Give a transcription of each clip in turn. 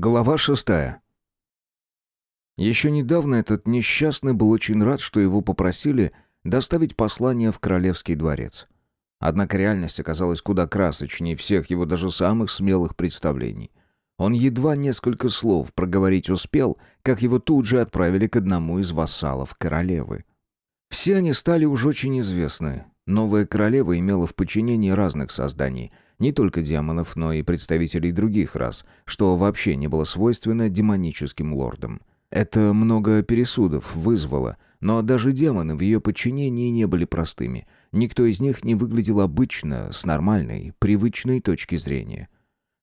Глава шестая. Еще недавно этот несчастный был очень рад, что его попросили доставить послание в Королевский дворец. Однако реальность оказалась куда красочнее всех его даже самых смелых представлений. Он едва несколько слов проговорить успел, как его тут же отправили к одному из вассалов королевы. Все они стали уж очень известны. Новая королева имела в подчинении разных созданий — не только демонов, но и представителей других рас, что вообще не было свойственно демоническим лордам. Это много пересудов вызвало, но даже демоны в ее подчинении не были простыми. Никто из них не выглядел обычно, с нормальной, привычной точки зрения.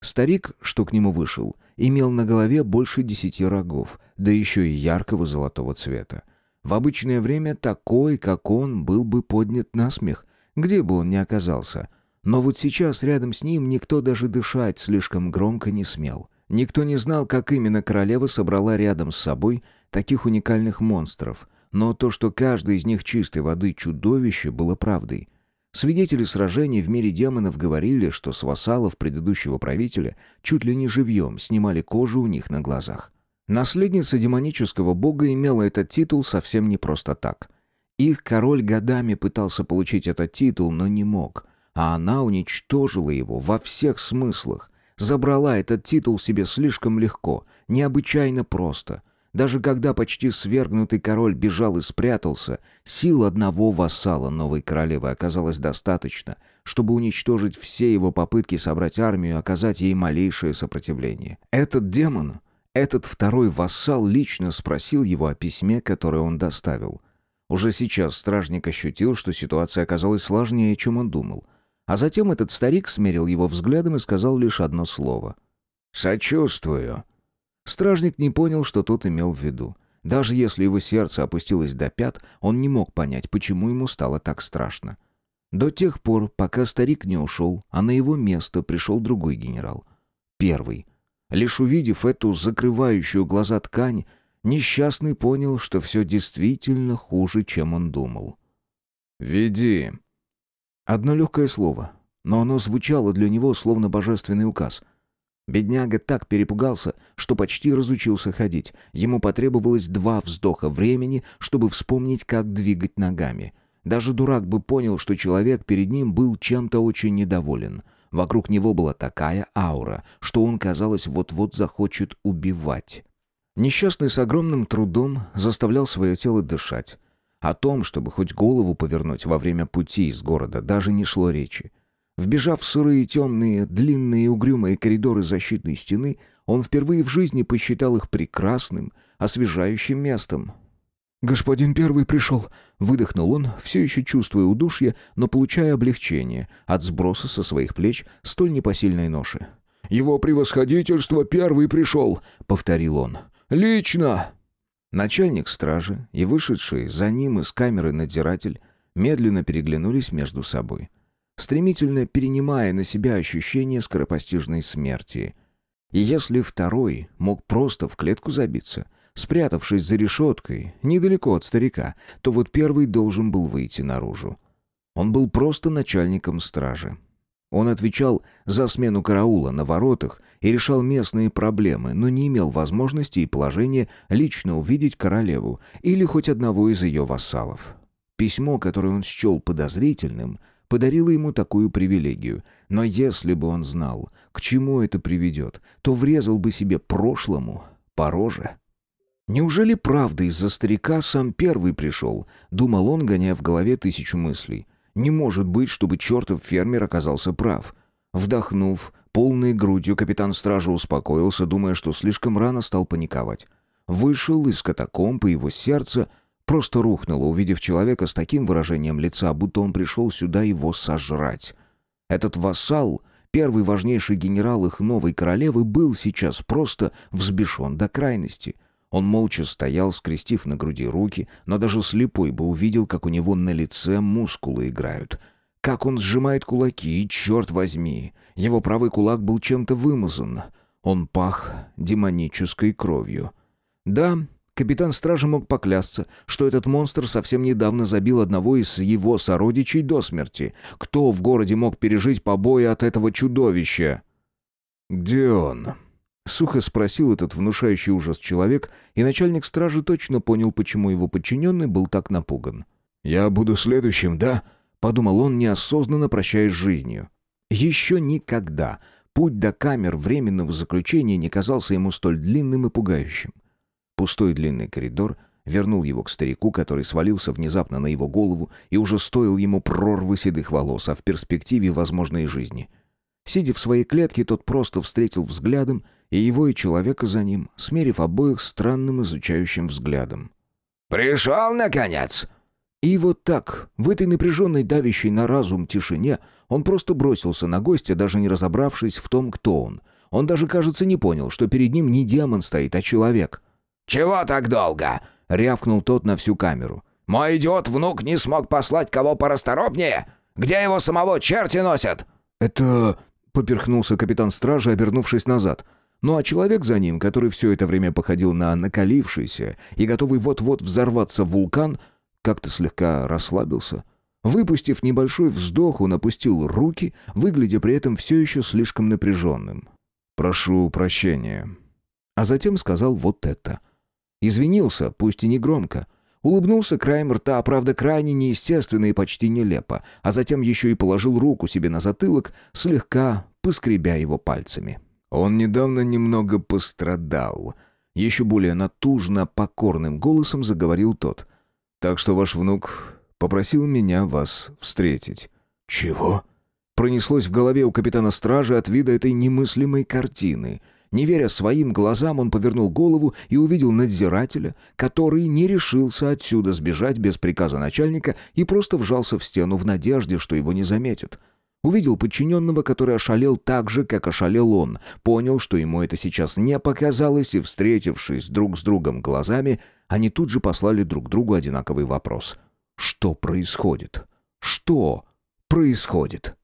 Старик, что к нему вышел, имел на голове больше десяти рогов, да еще и яркого золотого цвета. В обычное время такой, как он, был бы поднят на смех, где бы он ни оказался — но вот сейчас рядом с ним никто даже дышать слишком громко не смел. Никто не знал, как именно королева собрала рядом с собой таких уникальных монстров, но то, что каждый из них чистой воды чудовище, было правдой. Свидетели сражений в мире демонов говорили, что с вассалов предыдущего правителя чуть ли не живьем снимали кожу у них на глазах. Наследница демонического бога имела этот титул совсем не просто так. Их король годами пытался получить этот титул, но не мог — а она уничтожила его во всех смыслах. Забрала этот титул себе слишком легко, необычайно просто. Даже когда почти свергнутый король бежал и спрятался, сил одного вассала новой королевы оказалось достаточно, чтобы уничтожить все его попытки собрать армию и оказать ей малейшее сопротивление. Этот демон, этот второй вассал лично спросил его о письме, которое он доставил. Уже сейчас стражник ощутил, что ситуация оказалась сложнее, чем он думал — а затем этот старик смерил его взглядом и сказал лишь одно слово. «Сочувствую». Стражник не понял, что тот имел в виду. Даже если его сердце опустилось до пят, он не мог понять, почему ему стало так страшно. До тех пор, пока старик не ушел, а на его место пришел другой генерал. Первый. Лишь увидев эту закрывающую глаза ткань, несчастный понял, что все действительно хуже, чем он думал. «Веди», Одно легкое слово, но оно звучало для него словно божественный указ. Бедняга так перепугался, что почти разучился ходить. Ему потребовалось два вздоха времени, чтобы вспомнить, как двигать ногами. Даже дурак бы понял, что человек перед ним был чем-то очень недоволен. Вокруг него была такая аура, что он, казалось, вот-вот захочет убивать. Несчастный с огромным трудом заставлял свое тело дышать. О том, чтобы хоть голову повернуть во время пути из города, даже не шло речи. Вбежав в сырые, темные, длинные угрюмые коридоры защитной стены, он впервые в жизни посчитал их прекрасным, освежающим местом. «Господин первый пришел», — выдохнул он, все еще чувствуя удушье, но получая облегчение от сброса со своих плеч столь непосильной ноши. «Его превосходительство первый пришел», — повторил он. «Лично!» Начальник стражи и вышедший за ним из камеры надзиратель медленно переглянулись между собой, стремительно перенимая на себя ощущение скоропостижной смерти. И если второй мог просто в клетку забиться, спрятавшись за решеткой, недалеко от старика, то вот первый должен был выйти наружу. Он был просто начальником стражи, он отвечал за смену караула на воротах и решал местные проблемы, но не имел возможности и положения лично увидеть королеву или хоть одного из ее вассалов. Письмо, которое он счел подозрительным, подарило ему такую привилегию. Но если бы он знал, к чему это приведет, то врезал бы себе прошлому по роже. Неужели правда из-за старика сам первый пришел? Думал он, гоняя в голове тысячу мыслей. Не может быть, чтобы чертов фермер оказался прав. Вдохнув, полной грудью капитан стражи успокоился, думая, что слишком рано стал паниковать. Вышел из катакомб, и его сердце просто рухнуло, увидев человека с таким выражением лица, будто он пришел сюда его сожрать. Этот вассал, первый важнейший генерал их новой королевы, был сейчас просто взбешен до крайности — он молча стоял, скрестив на груди руки, но даже слепой бы увидел, как у него на лице мускулы играют. Как он сжимает кулаки, и черт возьми, его правый кулак был чем-то вымазан. Он пах демонической кровью. Да, капитан стражи мог поклясться, что этот монстр совсем недавно забил одного из его сородичей до смерти. Кто в городе мог пережить побои от этого чудовища? «Где он?» Сухо спросил этот внушающий ужас человек, и начальник стражи точно понял, почему его подчиненный был так напуган. «Я буду следующим, да?» — подумал он, неосознанно прощаясь с жизнью. Еще никогда путь до камер временного заключения не казался ему столь длинным и пугающим. Пустой длинный коридор вернул его к старику, который свалился внезапно на его голову и уже стоил ему прорвы седых волос, а в перспективе возможной жизни. Сидя в своей клетке, тот просто встретил взглядом и его, и человека за ним, смерив обоих странным изучающим взглядом. «Пришел, наконец!» И вот так, в этой напряженной, давящей на разум тишине, он просто бросился на гостя, даже не разобравшись в том, кто он. Он даже, кажется, не понял, что перед ним не демон стоит, а человек. «Чего так долго?» — рявкнул тот на всю камеру. «Мой идиот-внук не смог послать кого порасторопнее? Где его самого черти носят?» «Это...» — поперхнулся капитан стражи, обернувшись назад. Ну а человек за ним, который все это время походил на накалившийся и готовый вот-вот взорваться вулкан, как-то слегка расслабился. Выпустив небольшой вздох, он опустил руки, выглядя при этом все еще слишком напряженным. «Прошу прощения». А затем сказал вот это. Извинился, пусть и не громко. Улыбнулся краем рта, правда, крайне неестественно и почти нелепо, а затем еще и положил руку себе на затылок, слегка поскребя его пальцами. Он недавно немного пострадал. Еще более натужно, покорным голосом заговорил тот. Так что ваш внук попросил меня вас встретить». «Чего?» Пронеслось в голове у капитана стражи от вида этой немыслимой картины. Не веря своим глазам, он повернул голову и увидел надзирателя, который не решился отсюда сбежать без приказа начальника и просто вжался в стену в надежде, что его не заметят. Увидел подчиненного, который ошалел так же, как ошалел он, понял, что ему это сейчас не показалось, и, встретившись друг с другом глазами, они тут же послали друг другу одинаковый вопрос. «Что происходит? Что происходит?»